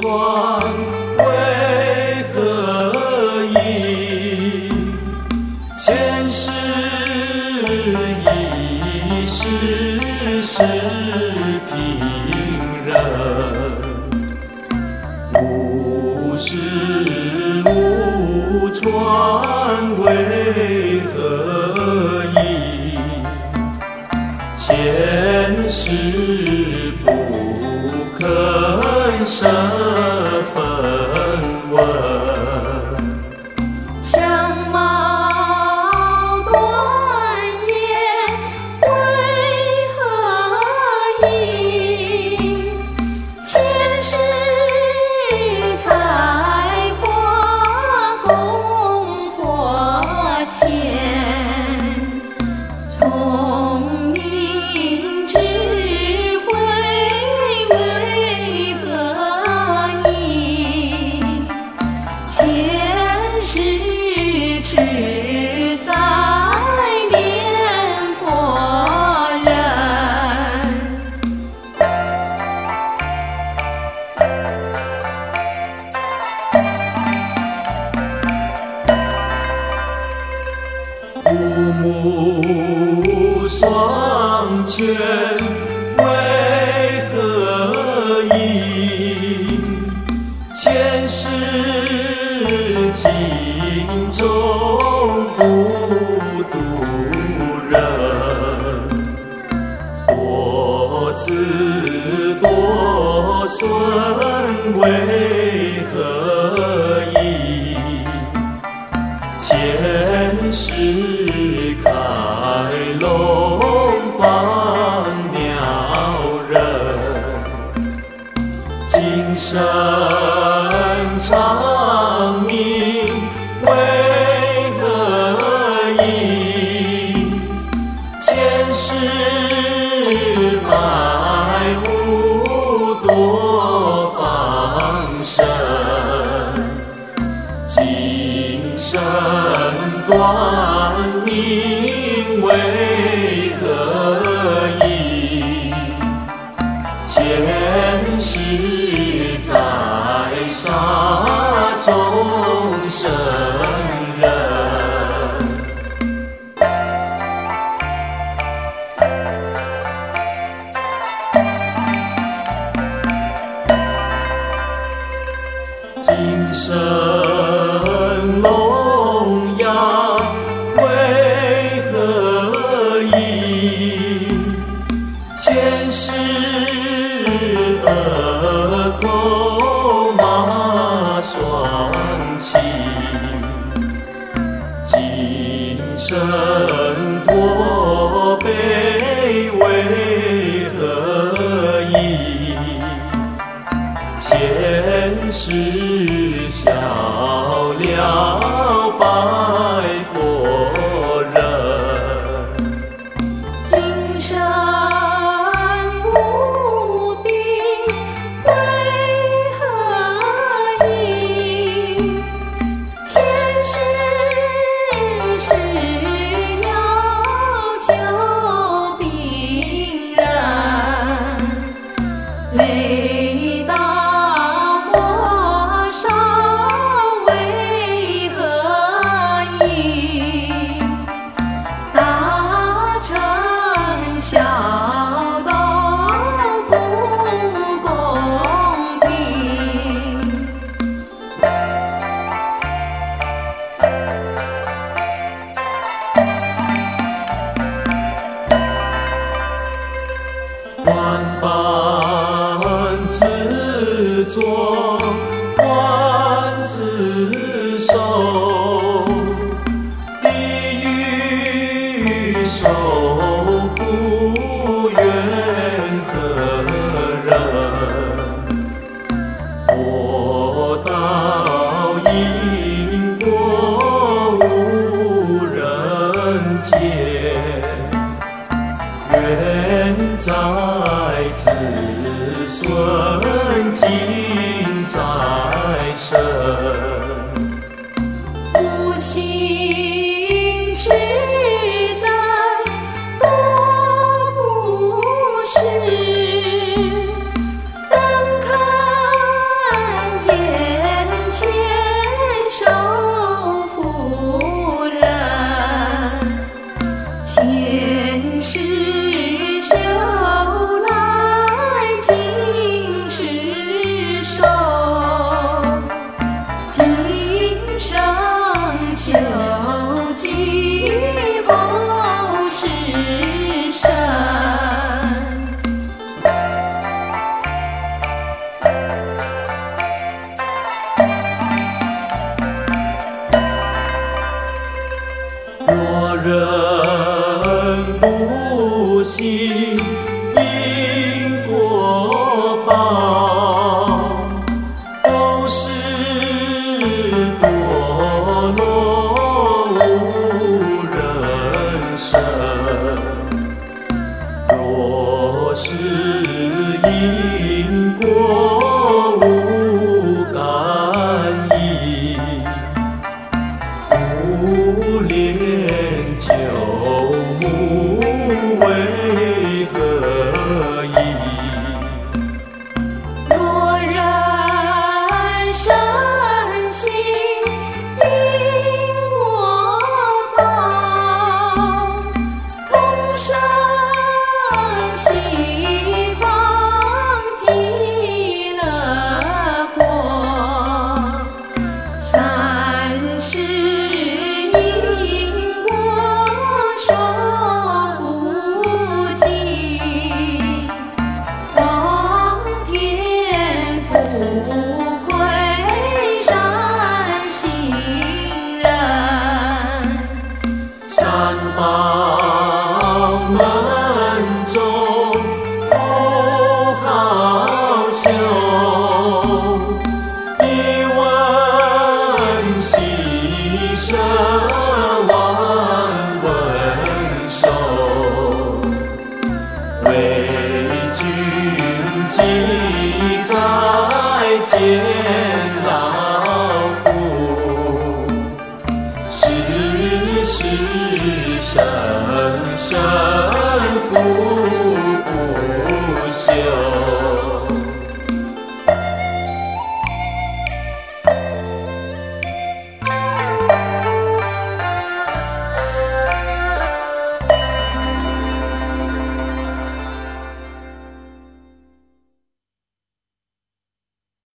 船为何意？前世已是是平人，无事无船为何意？前世。神前世今生孤独人多子多孙为神龙呀，为何意？前世恶空。知晓了吧万般执着。serve. 一三宝难